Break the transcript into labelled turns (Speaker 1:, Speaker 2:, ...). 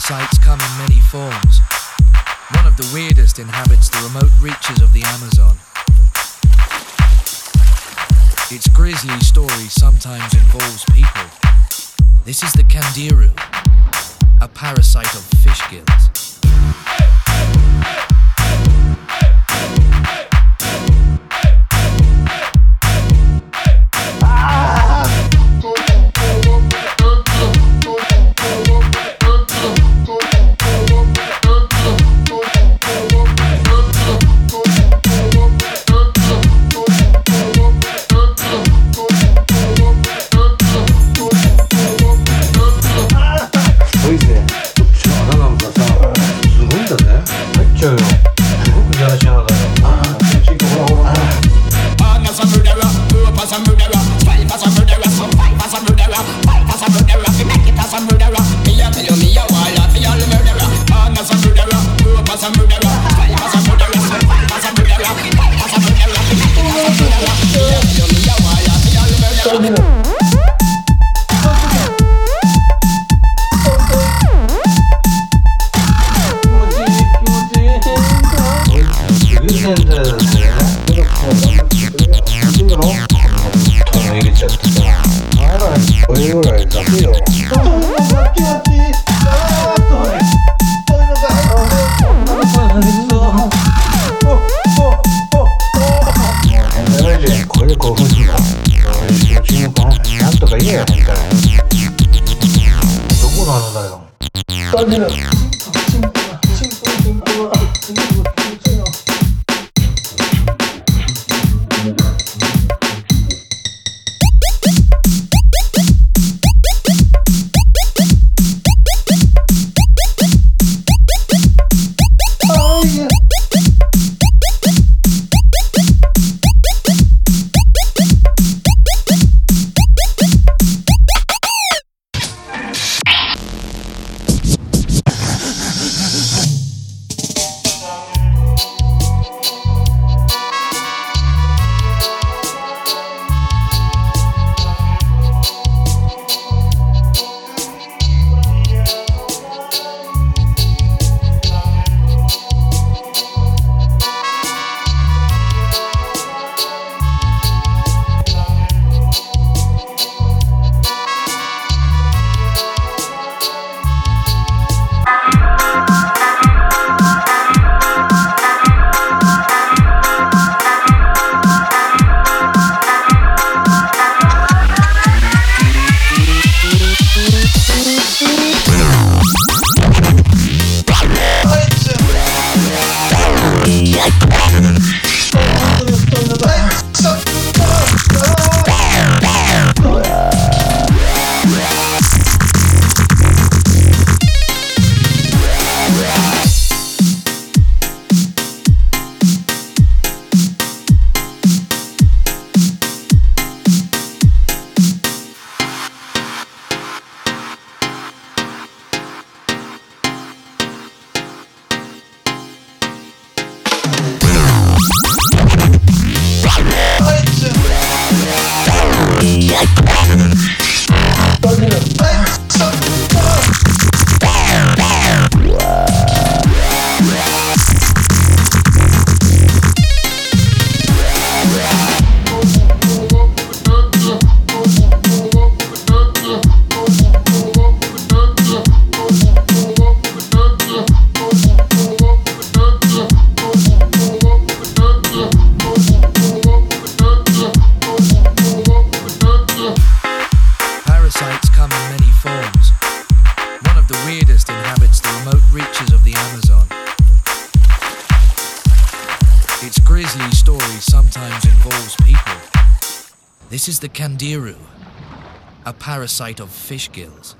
Speaker 1: Parasites come in many forms. One of the weirdest inhabits the remote reaches of the Amazon. Its grisly story sometimes involves people. This is the Candiru, a parasite of fish gills.
Speaker 2: お湯ぐらい。だけよ。
Speaker 1: Parasites Let's go. Sometimes involves people. This is the Candiru, a parasite of fish gills.